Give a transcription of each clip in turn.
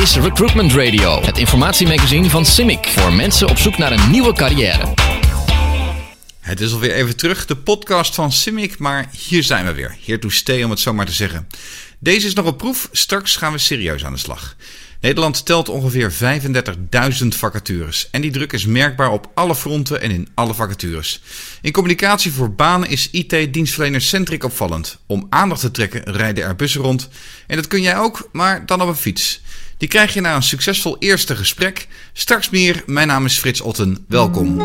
is Recruitment Radio, het informatiemagazine van CIMIC voor mensen op zoek naar een nieuwe carrière. Het is alweer even terug, de podcast van Simic, maar hier zijn we weer. Here to stay, om het zo maar te zeggen. Deze is nog een proef, straks gaan we serieus aan de slag. Nederland telt ongeveer 35.000 vacatures. En die druk is merkbaar op alle fronten en in alle vacatures. In communicatie voor banen is IT-dienstverlener Centric opvallend. Om aandacht te trekken rijden er bussen rond. En dat kun jij ook, maar dan op een fiets. Die krijg je na een succesvol eerste gesprek. Straks meer, mijn naam is Frits Otten. Welkom.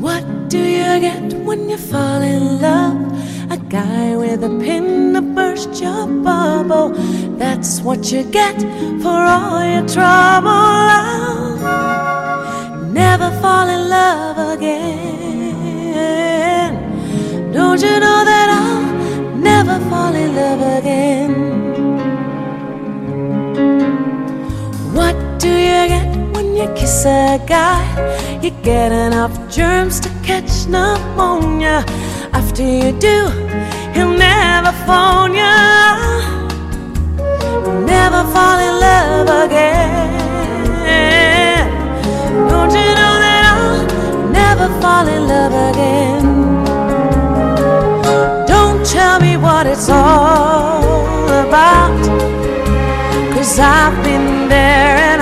What do you get when you fall in love? A guy with a pin to burst your bubble. That's what you get for all your trouble. Never fall in love again. Don't you know that I'll never fall in love again? What do you get when you kiss a guy? You get enough germs to catch pneumonia. After you do, he'll never phone you. Never fall in love again. Don't you know that I'll never fall in love again? Don't tell me what it's all about. Cause I've been there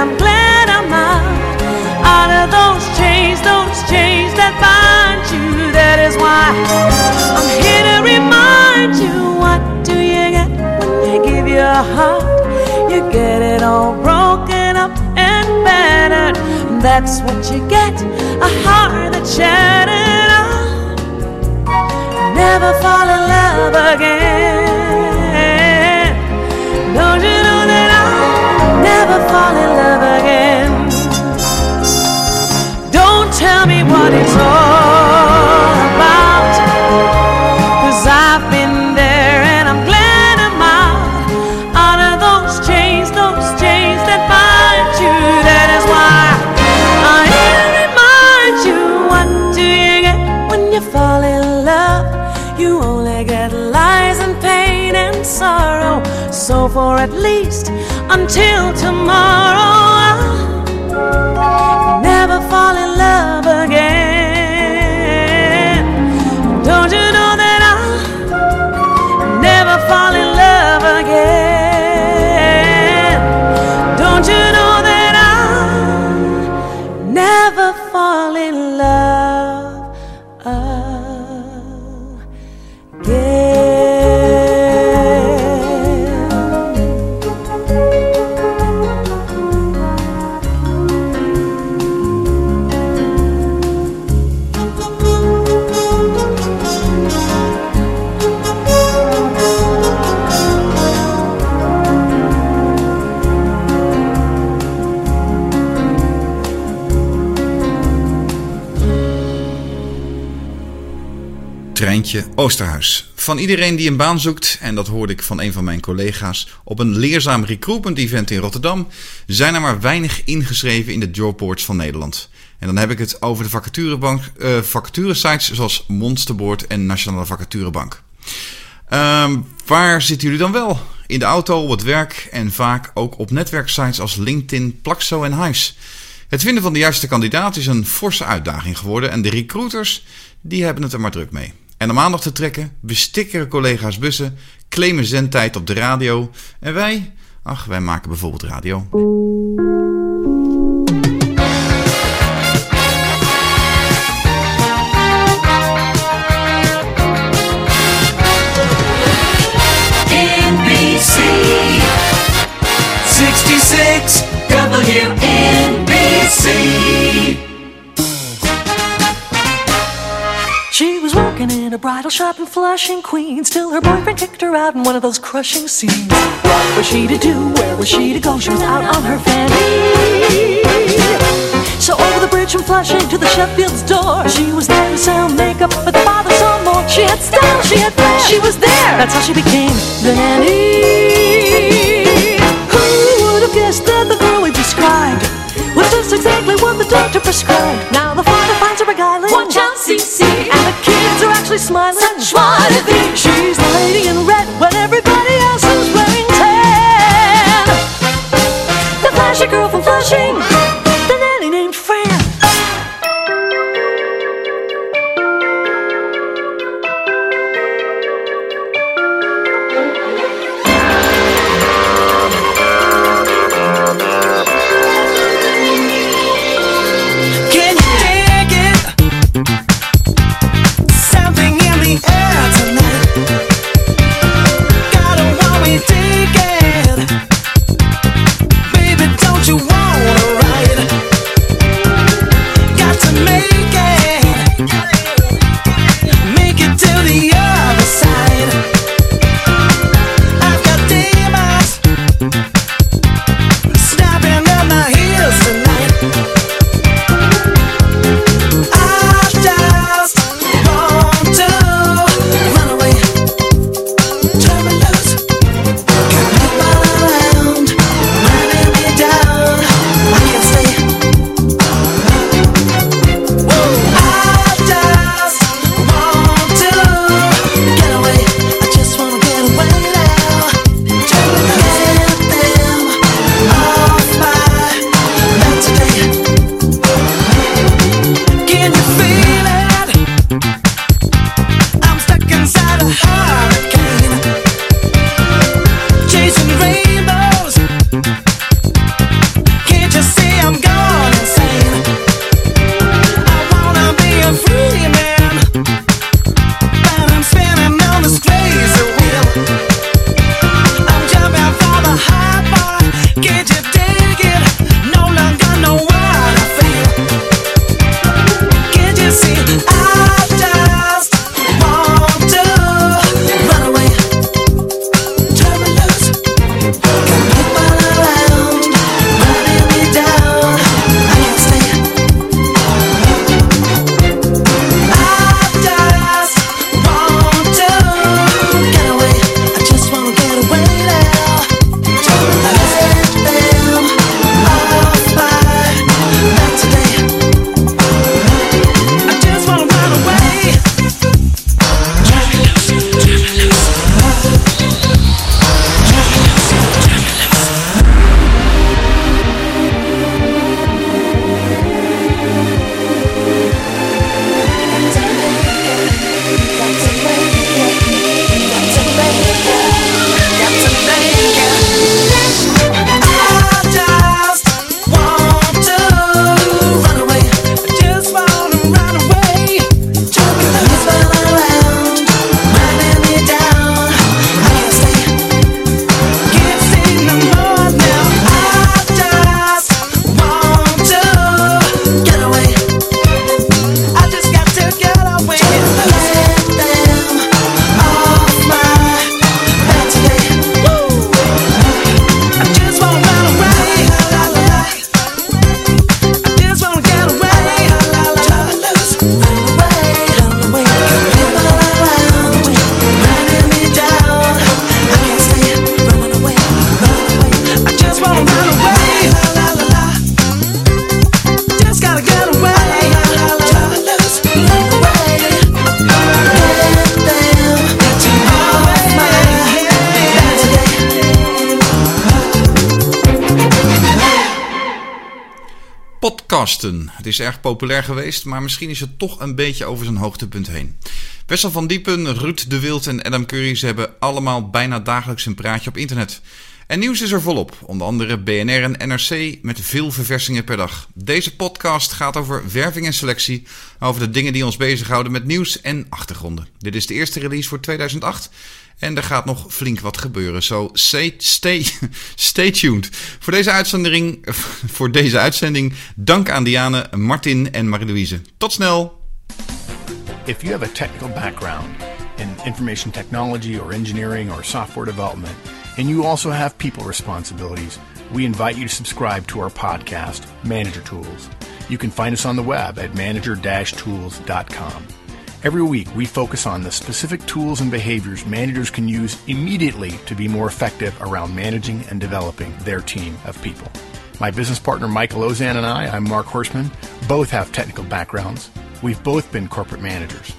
That's what you get a heart that's shattered. I'll never fall in love again. Don't you know that I'll never fall in love again? Don't tell me what it's all until tomorrow, Oosterhuis. Van iedereen die een baan zoekt, en dat hoorde ik van een van mijn collega's op een leerzaam recruitment event in Rotterdam, zijn er maar weinig ingeschreven in de jobboards van Nederland. En dan heb ik het over de vacaturebank, eh, vacaturesites zoals Monsterboard en Nationale Vacaturebank. Ehm, waar zitten jullie dan wel? In de auto, op het werk en vaak ook op netwerksites als LinkedIn, Plaxo en Hives. Het vinden van de juiste kandidaat is een forse uitdaging geworden en de recruiters die hebben het er maar druk mee. En om aandacht te trekken, bestikkeren collega's bussen, claimen zendtijd op de radio en wij, ach, wij maken bijvoorbeeld radio. bridal shop in Flushing, Queens, till her boyfriend kicked her out in one of those crushing scenes. What was she to do? Where was she to go? She was out on her fanny. So over the bridge from Flushing to the Sheffield's door, she was there to sell makeup, but the father saw more. She had style, she had flair, she was there. That's how she became the nanny. Who would have guessed that the girl we described was just exactly what the doctor prescribed? Now the father finds her beguiling. Watch out, CC, and the kid actually smiling. Such were the podcasten. Het is erg populair geweest, maar misschien is het toch een beetje over zijn hoogtepunt heen. Wessel van Diepen, Ruud de Wild en Adam Curry ze hebben allemaal bijna dagelijks een praatje op internet. En nieuws is er volop, onder andere BNR en NRC met veel verversingen per dag. Deze podcast gaat over werving en selectie, over de dingen die ons bezighouden met nieuws en achtergronden. Dit is de eerste release voor 2008 en er gaat nog flink wat gebeuren. Zo so stay, stay, stay tuned. Voor deze, uitzending, voor deze uitzending dank aan Diane, Martin en Marie-Louise. Tot snel! If you have a technical background in information technology or engineering or software development, and you also have people responsibilities, we invite you to subscribe to our podcast, Manager Tools. You can find us on the web at manager-tools.com. Every week, we focus on the specific tools and behaviors managers can use immediately to be more effective around managing and developing their team of people. My business partner, Michael Auzenne, and I, I'm Mark Horstman, both have technical backgrounds. We've both been corporate managers.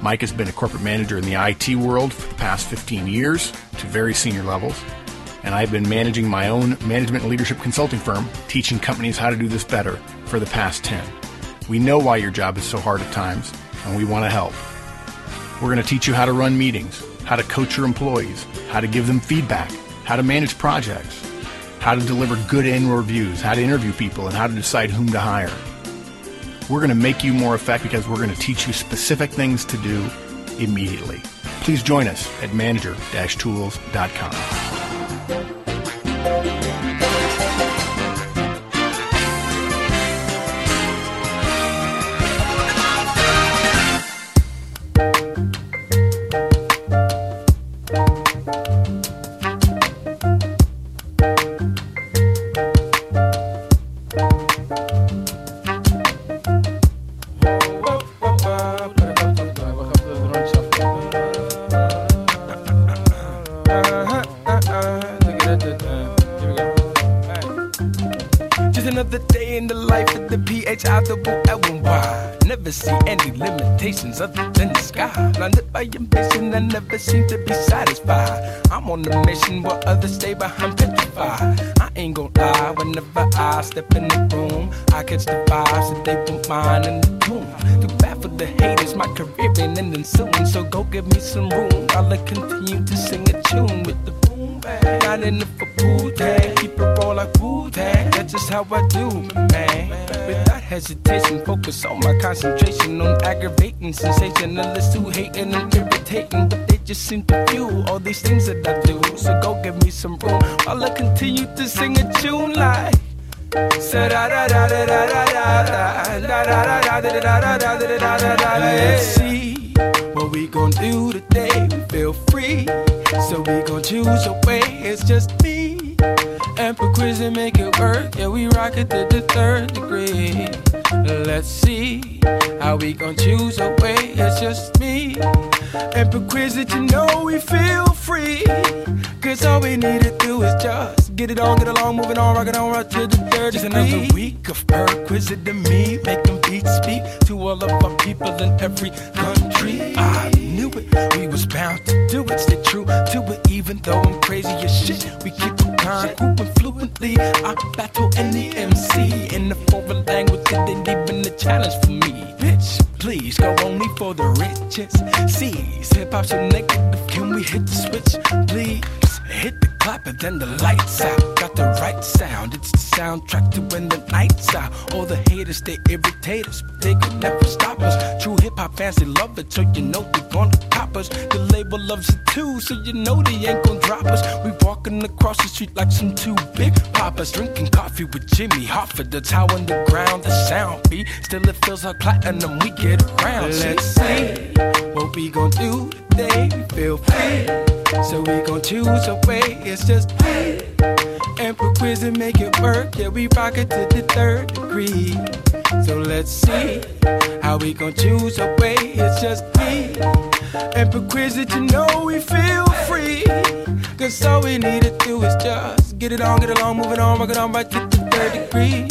Mike has been a corporate manager in the IT world for the past 15 years to very senior levels. And I've been managing my own management and leadership consulting firm, teaching companies how to do this better for the past 10. We know why your job is so hard at times and we want to help. We're going to teach you how to run meetings, how to coach your employees, how to give them feedback, how to manage projects, how to deliver good annual reviews, how to interview people, and how to decide whom to hire. We're going to make you more effective because we're going to teach you specific things to do immediately. Please join us at manager-tools.com. any limitations other than the sky. Blinded by ambition, I never seem to be satisfied. I'm on a mission while others stay behind petrified. I ain't gon' lie, whenever I step in the room, I catch the vibes that they won't mind in the tune. Too bad for the haters, my career ain't ending soon. So go give me some room while I continue to sing a tune with the boom bang. Not it for it roll like Wu Tang, That's just how I do, man. Without hesitation, focus on my concentration on aggravating sensationalists who hating and irritating, but they just seem to fuel all these things that I do. So go give me some room while I continue to sing a tune like. Let's see what we gon' do today. We feel free, so we gon' choose a way. It's just me and per quiz and make it work. Yeah, we rock it to the third degree. Let's see how we gon' choose a way. It's just me and per quiz it. You know we feel free. Cause all we need to do is just get it on, get along, moving on, rockin' on right to the third Just another week of perquisite to me, making beats speak to all of our people in every country. I knew it, we was bound to do it, stay true to it, even though I'm crazy as shit. We keep it grooving fluently. I battle any MC in the foreign language, it ain't even a challenge for me. Bitch, please go only for the richest. C's, hip hop's so negative, can we hit the switch, please? Hit the clap and then the lights out. Got the right sound. It's the soundtrack to when the night's out. All the haters, they irritate us, but they could never stop us. True hip hop fans, they love it, so you know they gonna cop us. The label loves it too, so you know they ain't gonna drop us. We walking across the street like some two big poppers. Drinking coffee with Jimmy Hoffa. That's how underground the sound be. Still, it feels like platinum. We get around. Let's see what we gon' do today. We feel free. So we gon' choose a way, it's just me And quiz and make it work, yeah we rock it to the third degree So let's see how we gon' choose a way, it's just me And quiz it, you know we feel free Cause all we need to do is just get it on, get along, moving on, rock it on right to the third degree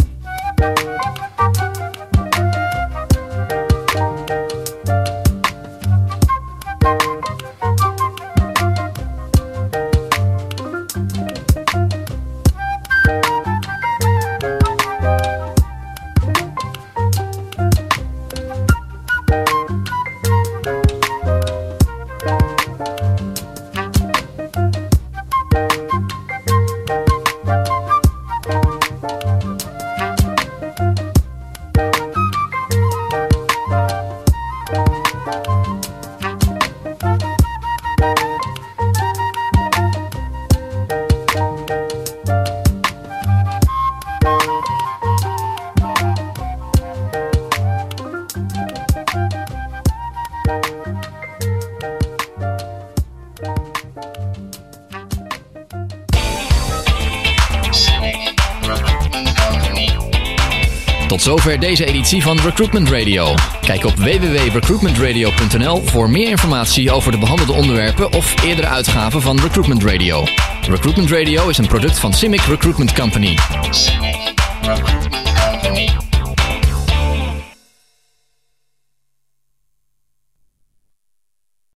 Tot zover deze editie van Recruitment Radio. Kijk op www.recruitmentradio.nl voor meer informatie over de behandelde onderwerpen of eerdere uitgaven van Recruitment Radio. Recruitment Radio is een product van Simic Recruitment Company.